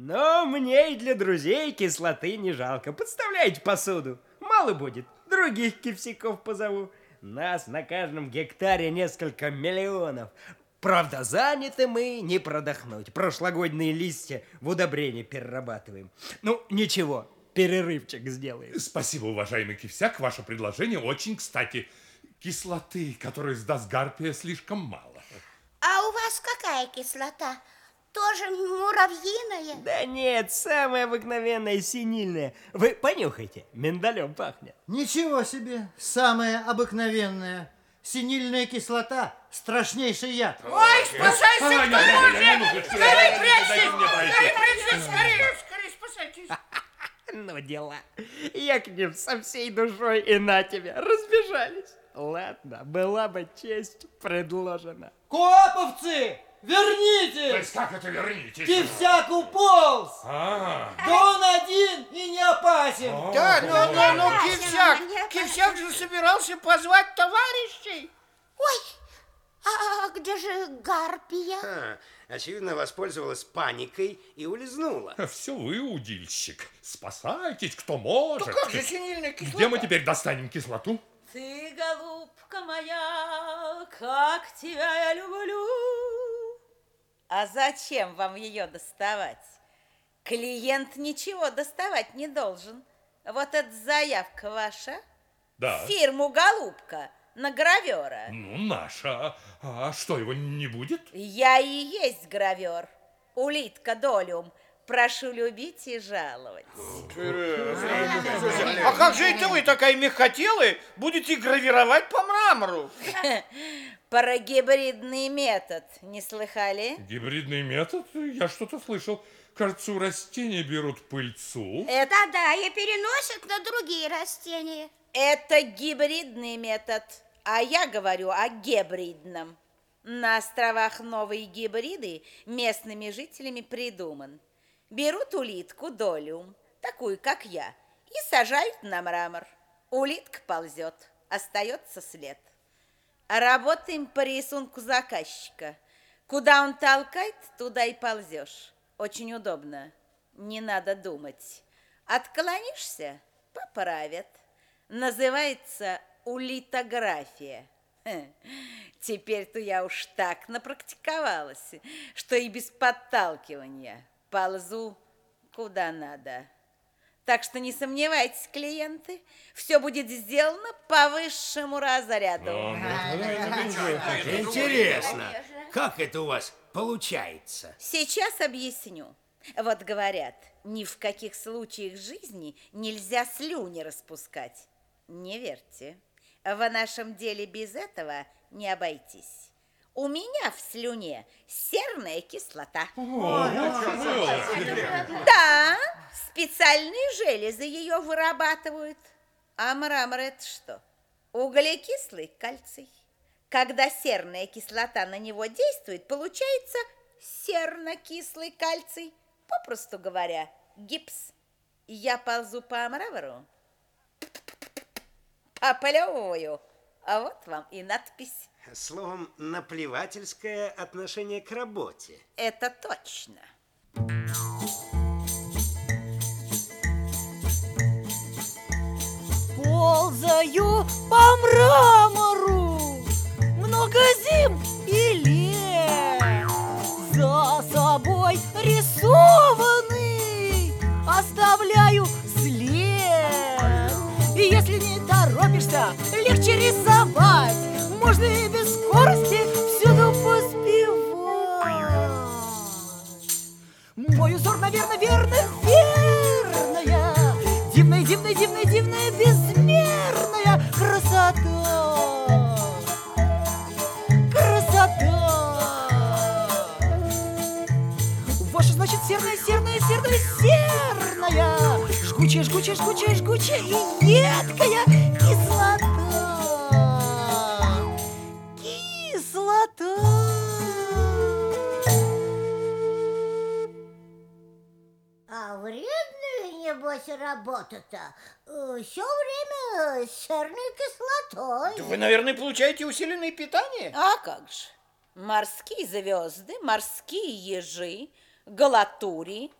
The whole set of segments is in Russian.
Но мне и для друзей кислоты не жалко. Подставляйте посуду. Мало будет. Других кипсяков позову. Нас на каждом гектаре несколько миллионов. Правда, заняты мы не продохнуть. Прошлогодние листья в удобрение перерабатываем. Ну, ничего, перерывчик сделаем. Спасибо, уважаемый Кивсяк, ваше предложение очень кстати. Кислоты, которую сдаст Гарпия, слишком мало. А у вас какая кислота? Тоже муравьиная? Да нет, самая обыкновенная синильная. Вы понюхайте, миндалем пахнет. Ничего себе, самая обыкновенная. Синильная кислота – страшнейший яд. Ой, спасайся, кто не, не, может! не, Скорей прячься! Скорей прячься, скорее, скорее, спасайтесь! Ну, дела. Я к ним со всей душой и на тебя разбежались. Ладно, была бы честь предложена. Коповцы, То вернитесь! есть как это вернитесь? Кивсяк уполз! А, Да он один и не опасен! Да, но, но, но, Кивсяк, Кивсяк же собирался позвать товарищей. Ой, а где же Гарпия? А, очевидно, воспользовалась паникой и улизнула. все вы, удильщик. Спасайтесь, кто может. Ну как же синильная кислота? Где мы теперь достанем кислоту? Ты, голубка моя, как тебя я люблю. А зачем вам ее доставать? Клиент ничего доставать не должен. Вот эта заявка ваша. Да. Фирму «Голубка» на гравера. Ну, наша. А что, его не будет? Я и есть гравер. Улитка Долиум. Прошу любить и жаловать. А как же это вы, такая мягкотелая, будете гравировать по мрамору? Про гибридный метод не слыхали? Гибридный метод? Я что-то слышал. Кажется, у растений берут пыльцу. Это Да-да, и переносят на другие растения. Это гибридный метод, а я говорю о гибридном. На островах новые гибриды местными жителями придуман. Берут улитку долюм, такую, как я, и сажают на мрамор. Улитка ползет, остается след. Работаем по рисунку заказчика. Куда он толкает, туда и ползешь. Очень удобно. Не надо думать. Отклонишься – поправят. Называется улитография. Теперь-то я уж так напрактиковалась, что и без подталкивания ползу куда надо. Так что не сомневайтесь, клиенты, все будет сделано по высшему разряду. Интересно, как это у вас получается? Сейчас объясню. Вот говорят, ни в каких случаях жизни нельзя слюни распускать. Не верьте. В нашем деле без этого не обойтись. У меня в слюне серная кислота. Да, специальные железы ее вырабатывают. А мрамор это что? Углекислый кальций. Когда серная кислота на него действует, получается серно-кислый кальций. Попросту говоря, гипс. Я ползу по мрамору, поплевываю, а вот вам и надпись. Словом, наплевательское отношение к работе. Это точно. Ползаю по мрамору торопишься, легче рисовать. Можно и без скорости всюду поспевать. Мой узор, наверное, верно, верная. Дивная, дивная, дивная, дивная, безмерная красота. Красота. Ваша, значит, серная, серная, серная, серная. Жгучая, жгучая, жгучая, жгучая и едкая кислота небось, работа-то. Все время с серной кислотой. Вы, наверное, получаете усиленное питание? А как же? Морские звезды, морские ежи, галатурии.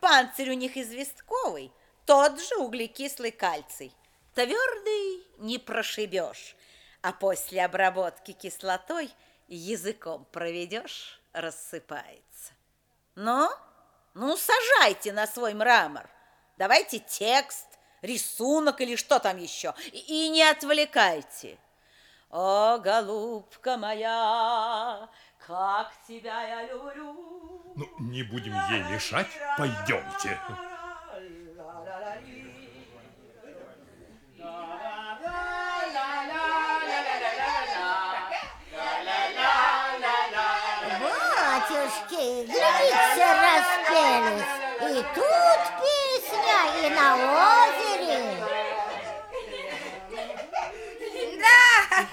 Панцирь у них известковый, тот же углекислый кальций. Твердый не прошибешь, а после обработки кислотой языком проведешь, рассыпается. Ну, ну, сажайте на свой мрамор. Давайте текст, рисунок или что там еще. И, и не отвлекайте. О, голубка моя, как тебя я люблю. Ну, не будем ей мешать, пойдемте. Батюшки, глядите, распелись. И тут и на озере. Да,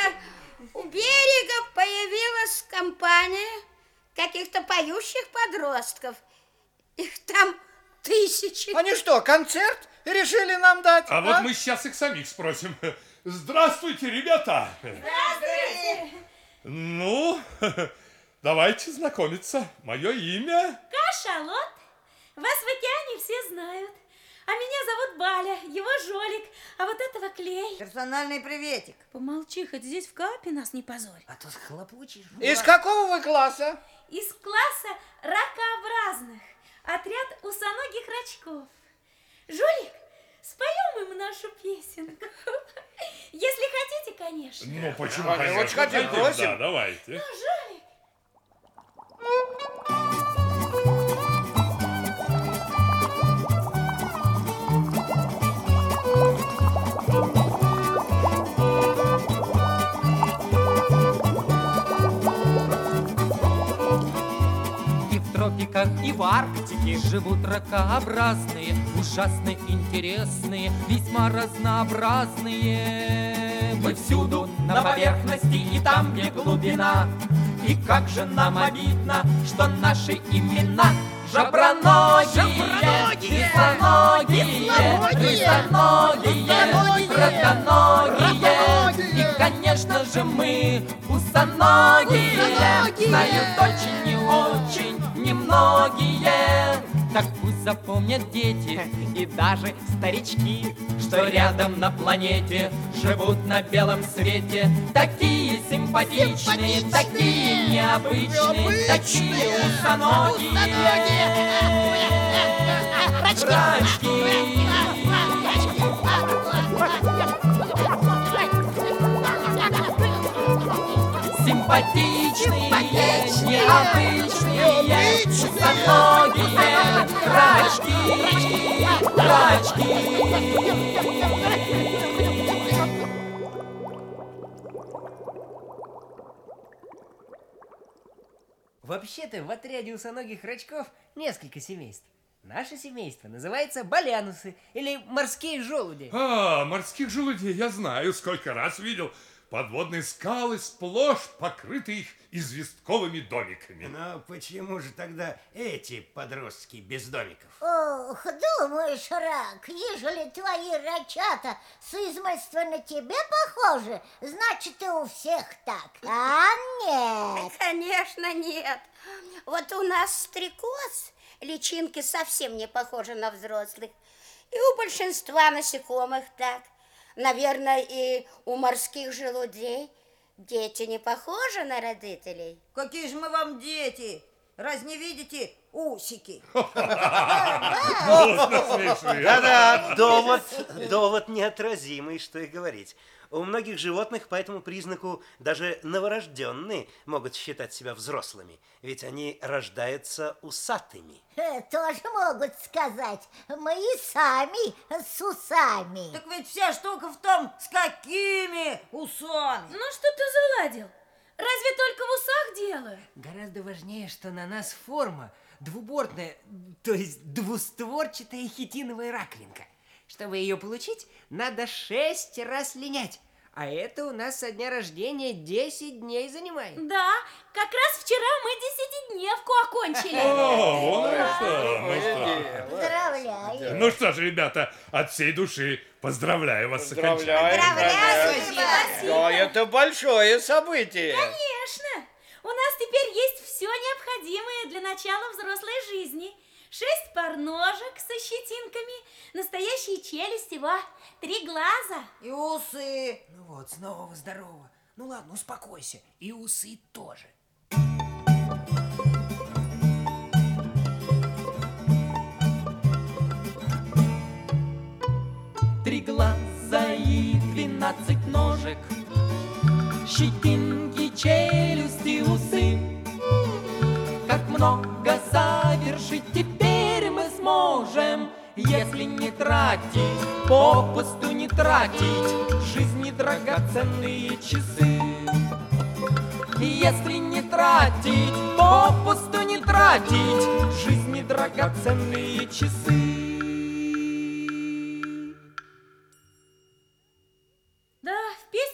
у берега появилась компания каких-то поющих подростков. Их там тысячи. Они что, концерт решили нам дать? А вот мы сейчас их самих спросим. Здравствуйте, ребята! Здравствуйте! Ну, давайте знакомиться. Мое имя... Кашалот. Вас в океане все знают. А меня зовут Баля, его Жолик, а вот этого Клей. Персональный приветик. Помолчи, хоть здесь в капе нас не позорь. А то схлопочешь. Из какого вы класса? Из класса ракообразных. Отряд усоногих рачков. Жолик, споем им нашу песенку. Если хотите, конечно. Ну, почему, конечно. очень хотим, просим. Да, давайте. Жолик, тропиках, и в Арктике Живут ракообразные, ужасно интересные Весьма разнообразные. Мы всюду на поверхности и там, где глубина. И как же нам обидно, что наши имена Жаброногие, кислоногие, рысоногие, раконогие. И, конечно же, мы усоногие. Знают очень и очень немногие. Так пусть запомнят дети и даже старички Что рядом на планете живут на белом свете. Такие симпатичные, такие необычные, такие усоногие. Рачки. Симпатичные, необычные, усоногие, рачки, рачки. Вообще-то в отряде усоногих рачков несколько семейств. Наше семейство называется балянусы или морские желуди. А, морских желудей я знаю, сколько раз видел. Подводные скалы сплошь покрыты их известковыми домиками. Но почему же тогда эти подростки без домиков? Ох, думаешь, рак, ежели твои рачата с измольства на тебя похожи, значит и у всех так. А нет. Конечно, нет. Вот у нас стрекоз, личинки совсем не похожи на взрослых. И у большинства насекомых так. Наверное, и у морских желудей дети не похожи на родителей. Какие же мы вам дети? Раз не видите усики? Да-да, довод, довод неотразимый, что и говорить. У многих животных по этому признаку даже новорожденные могут считать себя взрослыми, ведь они рождаются усатыми. Э, Тоже могут сказать, мы и сами с усами. Так ведь вся штука в том, с какими усами. ну что ты заладил? Разве только в усах дело? Гораздо важнее, что на нас форма двубортная, то есть двустворчатая хитиновая раковинка. Чтобы ее получить, надо шесть раз линять. А это у нас со дня рождения 10 дней занимает. Да, как раз вчера мы десятидневку окончили. О, оно что, ну что. Поздравляю. Ну что ж, ребята, от всей души поздравляю вас с окончанием. Поздравляем. Спасибо. Да, это большое событие. Конечно. У нас теперь есть все необходимое для начала взрослой жизни. Шесть пар ножек со щетинками, настоящие челюсти, во, три глаза. И усы. Ну вот, снова здорово. Ну ладно, успокойся. И усы тоже. Три глаза и двенадцать ножек, Щетинки, челюсти, усы. Как много завершить теперь мы сможем, Если не тратить, попусту не тратить Жизни драгоценные часы. Если не тратить, попусту не тратить Жизни драгоценные часы.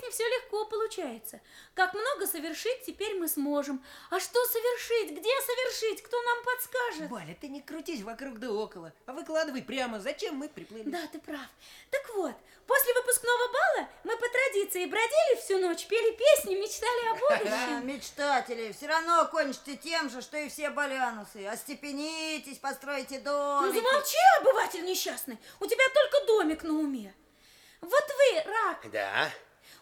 Песне все легко получается. Как много совершить теперь мы сможем. А что совершить? Где совершить? Кто нам подскажет? Валя, ты не крутись вокруг да около, а выкладывай прямо, зачем мы приплыли. Да, ты прав. Так вот, после выпускного бала мы по традиции бродили всю ночь, пели песни, мечтали о будущем. мечтатели, все равно кончите тем же, что и все балянусы. Остепенитесь, постройте Ну домик. замолчи, обыватель несчастный. У тебя только домик на уме. Вот вы, рак, Да,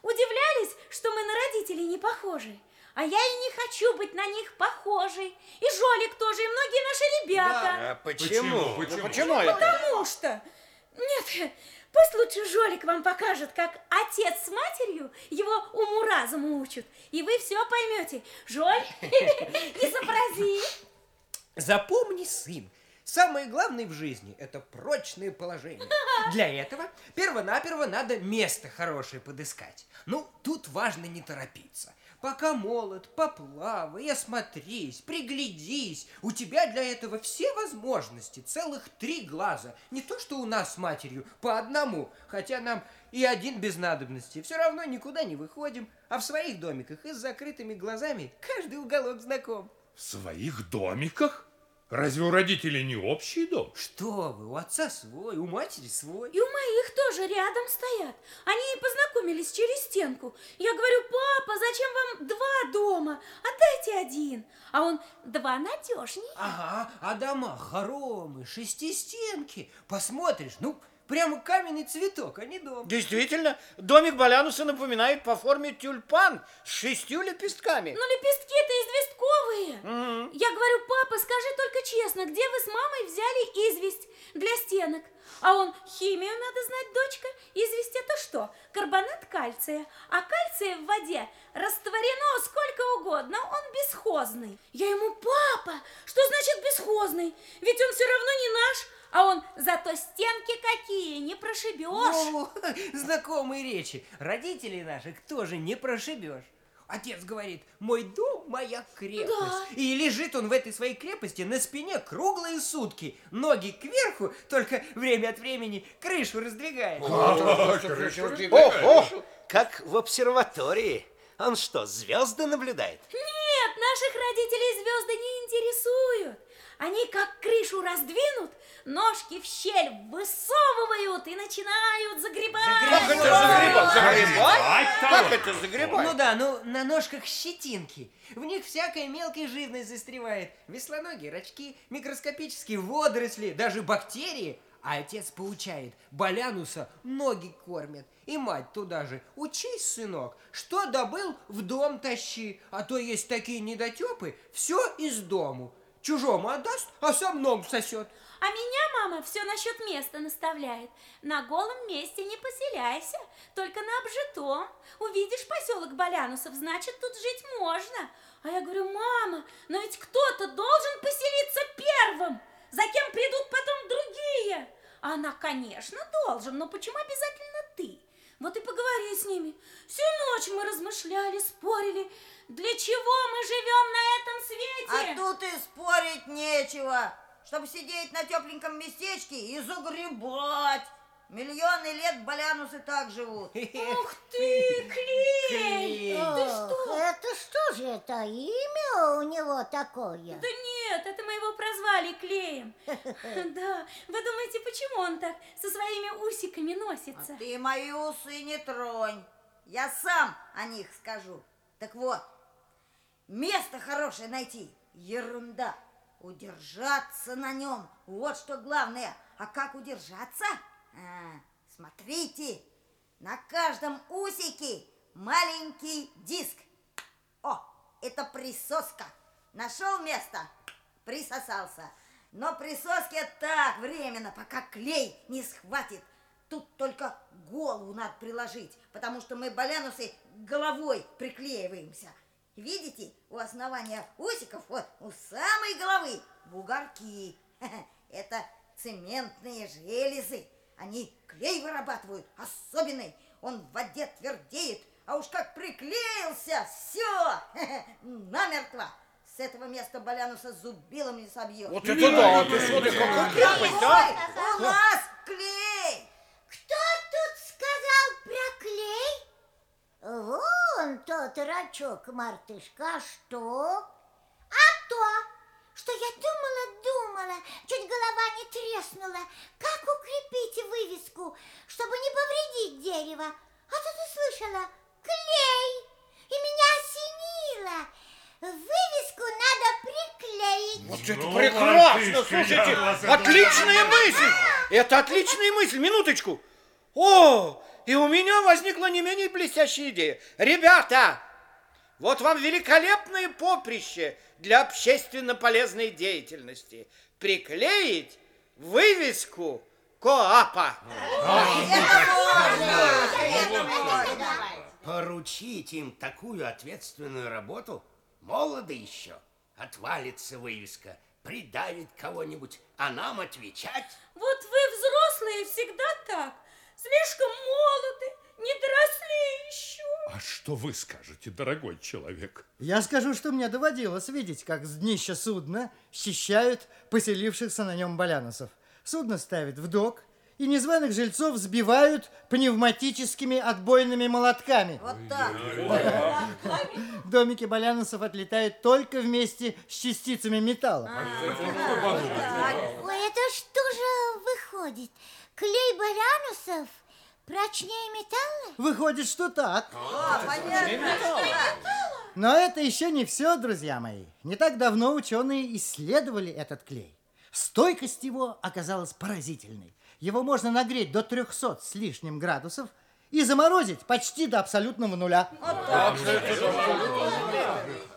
удивлялись, что мы на родителей не похожи. А я и не хочу быть на них похожей. И Жолик тоже, и многие наши ребята. а почему? Ну, почему это? Потому что... Нет, пусть лучше Жолик вам покажет, как отец с матерью его уму-разуму учат. И вы все поймете. Жоль, изобрази. Запомни, сын, самое главное в жизни – это прочное положение. Для этого перво-наперво надо место хорошее подыскать. Ну, тут важно не торопиться. Пока молод, поплавай, осмотрись, приглядись. У тебя для этого все возможности, целых три глаза. Не то, что у нас с матерью, по одному. Хотя нам и один без надобности. Все равно никуда не выходим. А в своих домиках и с закрытыми глазами каждый уголок знаком. В своих домиках? Разве у родителей не общий дом? Что вы, у отца свой, у матери свой. И у моих тоже рядом стоят. Они и познакомились через стенку. Я говорю, папа, зачем вам два дома? Отдайте один. А он, два надежней. Ага, а дома хоромы, шестистенки. Посмотришь, ну, прямо каменный цветок, а не дом. Действительно, домик Балянуса напоминает по форме тюльпан с шестью лепестками. Но лепестки-то известковые. Я говорю, папа, скажи только честно, где вы с мамой взяли известь для стенок? А он, химию надо знать, дочка. Известь это что? Карбонат кальция. А кальция в воде растворено сколько угодно, он бесхозный. Я ему, папа, что значит бесхозный? Ведь он все равно не наш. А он, зато стенки какие, не прошибешь. О, знакомые речи. Родителей наших тоже не прошибешь. Отец говорит, мой дом – моя крепость. Да. И лежит он в этой своей крепости на спине круглые сутки. Ноги кверху, только время от времени крышу раздвигает. Ого, как в обсерватории. Он что, звезды наблюдает? Нет, наших родителей звезды не интересуют. Они как крышу раздвинут, ножки в щель высовывают и начинают загребать. Как это загребать? Загребать? Как это загребать? Ну да, ну на ножках щетинки. В них всякая мелкая живность застревает. Веслоноги, рачки, микроскопические водоросли, даже бактерии. А отец поучает, Балянуса ноги кормят. И мать туда же. Учись, сынок, что добыл, в дом тащи. А то есть такие недотепы, все из дому. Чужому отдаст, а сам ног сосет. А меня мама все насчет места наставляет. На голом месте не поселяйся, только на обжитом. Увидишь поселок Балянусов, значит, тут жить можно. А я говорю, мама, но ведь кто-то должен поселиться первым. За кем придут потом другие? А она, конечно, должен, но почему обязательно ты? Вот и поговори с ними. Всю ночь мы размышляли, спорили. Для чего мы живем на этом свете? А тут и спорить нечего. Чтобы сидеть на тепленьком местечке и загребать. Миллионы лет балянусы так живут. Ух ты, Клей! Клей. Ты что? Это что же это? Имя у него такое? Да нет, это мы его прозвали Клеем. Да, вы думаете, почему он так со своими усиками носится? А ты мои усы не тронь. Я сам о них скажу. Так вот, место хорошее найти – ерунда. удержаться на нем. Вот что главное. А как удержаться? А, смотрите, на каждом усике маленький диск. О, это присоска. Нашел место? Присосался. Но присоски так временно, пока клей не схватит. Тут только голову надо приложить, потому что мы, балянусы, головой приклеиваемся. Видите, у основания усиков, вот у самой головы бугорки. Это цементные железы. Они клей вырабатывают особенный. Он в воде твердеет, а уж как приклеился, все, намертво. С этого места Балянуса зубилом не собьет. Вот это да, ты смотри, какой крепость, а? У нас клей! Кто тут сказал про клей? Вон тот рачок, мартышка, а что? А то, что я думала-думала, чуть голова не треснула, как укрепить вывеску, чтобы не повредить дерево. А тут услышала клей, и меня осенило. Вывеску надо приклеить. Вот это Ну, прекрасно, слушайте, отличная мысль. Это отличная мысль, минуточку. О, и у меня возникла не менее блестящая идея. Ребята, вот вам великолепное поприще для общественно полезной деятельности. Приклеить вывеску КОАПа. Поручить им такую ответственную работу? Молоды еще. Отвалится вывеска, придавит кого-нибудь, а нам отвечать? Вот вы, взрослые, всегда так. Слишком молоды, не доросли еще. А что вы скажете, дорогой человек? Я скажу, что мне доводилось видеть, как с днища судна счищают поселившихся на нем балянусов. Судно ставят в док, и незваных жильцов сбивают пневматическими отбойными молотками. Вот так. Домики балянусов отлетают только вместе с частицами металла. Ой, это что выходит? Клей балянусов прочнее металла? Выходит, что так. О, понятно. Но это еще не все, друзья мои. Не так давно ученые исследовали этот клей. Стойкость его оказалась поразительной. Его можно нагреть до 300 с лишним градусов и заморозить почти до абсолютного нуля.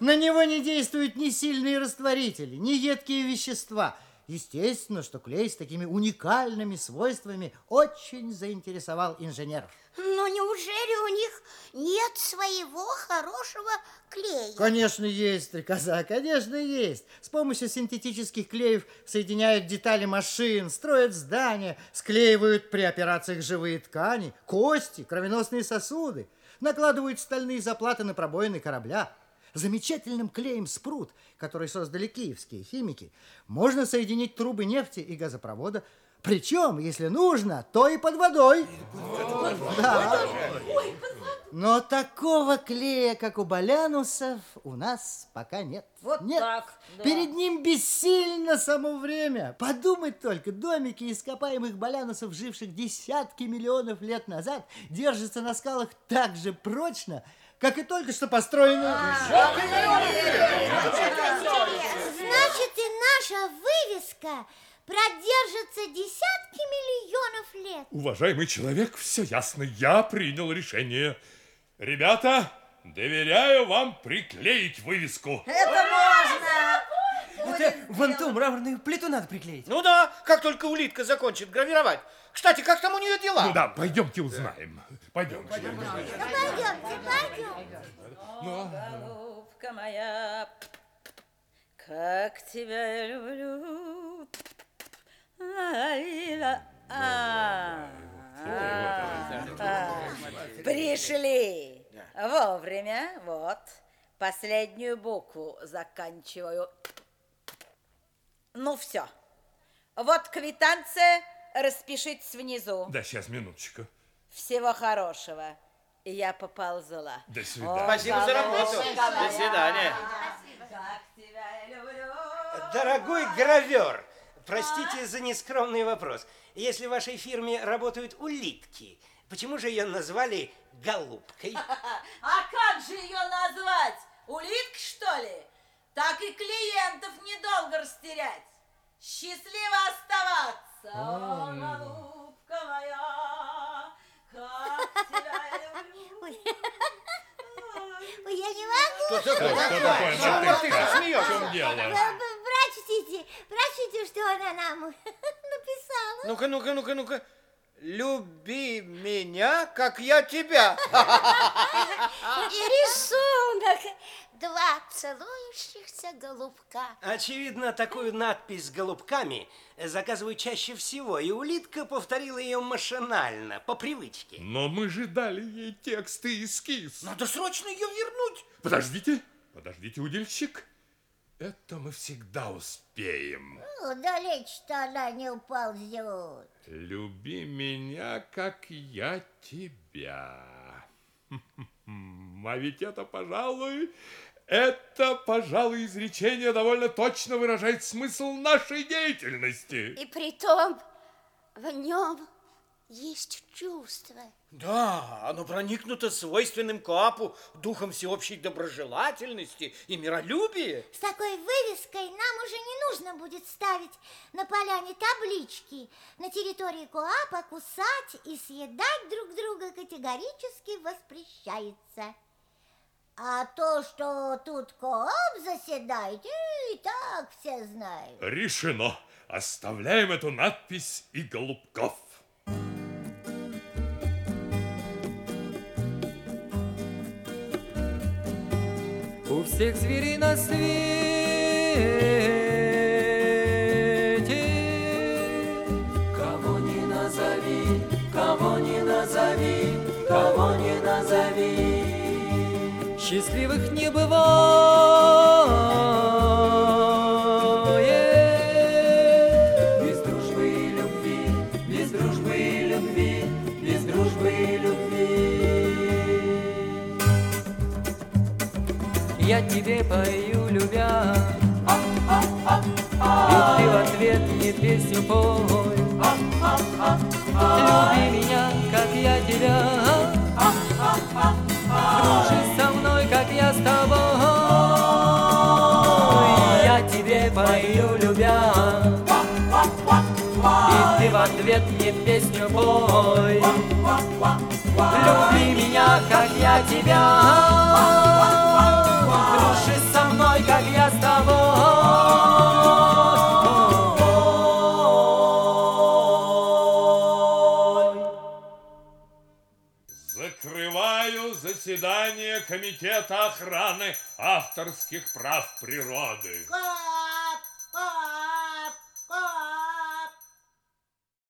На него не действуют ни сильные растворители, ни едкие вещества. Естественно, что клей с такими уникальными свойствами очень заинтересовал инженеров. Но неужели у них нет своего хорошего клея? Конечно, есть, стрекоза, конечно, есть. С помощью синтетических клеев соединяют детали машин, строят здания, склеивают при операциях живые ткани, кости, кровеносные сосуды, накладывают стальные заплаты на пробоины корабля. Замечательным клеем спрут, который создали киевские химики, можно соединить трубы нефти и газопровода, причем, если нужно, то и под водой. Да. Но такого клея, как у балянусов, у нас пока нет. Вот нет. так, да. Перед ним бессильно само время. Подумать только, домики ископаемых балянусов, живших десятки миллионов лет назад, держатся на скалах так же прочно, как и только что построенные. Значит, и наша вывеска продержится десятки миллионов лет. Уважаемый человек, все ясно, я принял решение. Ребята, доверяю вам приклеить вывеску. Это можно. Это вон ту мраморную плиту надо приклеить. Ну да, как только улитка закончит гравировать. Кстати, как там у нее дела? Ну да, пойдемте узнаем. Пойдемте. Ну, пойдемте, пойдемте. Голубка моя, как тебя я люблю. Ай-ла- а, а, а. Пришли вовремя, вот. Последнюю букву заканчиваю. Ну все. Вот квитанция, распишитесь внизу. Да, сейчас, минуточку. Всего хорошего. Я поползла. До свидания. Спасибо за работу. До свидания. Как тебя я люблю. Дорогой гравер, простите за нескромный вопрос. Если в вашей фирме работают улитки, почему же ее назвали голубкой? А как же ее назвать? Улитка, что ли? так и клиентов недолго растерять. Счастливо оставаться, голубка моя, Ой, я не могу. Что такое? Что ты смеешься? В чем дело? Прочтите, прочтите, что она нам написала. Ну-ка, ну-ка, ну-ка, ну-ка. Люби меня, как я тебя. И рисунок. Два целующихся голубка. Очевидно, такую надпись с голубками заказывают чаще всего, и улитка повторила ее машинально, по привычке. Но мы же дали ей текст и эскиз. Надо срочно ее вернуть. Подождите, подождите, удильщик. Это мы всегда успеем. Ну, далече-то она не уползет. Люби меня, как я тебя. А ведь это, пожалуй, это, пожалуй, изречение довольно точно выражает смысл нашей деятельности. И притом в нем есть чувство. Да, оно проникнуто свойственным Коапу духом всеобщей доброжелательности и миролюбия. С такой вывеской нам уже не нужно будет ставить на поляне таблички. На территории Коапа кусать и съедать друг друга категорически воспрещается. А то, что тут Коап заседает, и так все знают. Решено. Оставляем эту надпись и голубков. У всех зверей на свете Счастливых не бывает. Без дружбы и любви, без дружбы и любви, без дружбы и любви. Я тебе пою, любя. И ты в ответ мне песню пой Люби меня, как я тебя ответ мне песню пой Люби меня, как я тебя. Дружи со мной, как я с тобой. Закрываю заседание Комитета охраны авторских прав природы. А,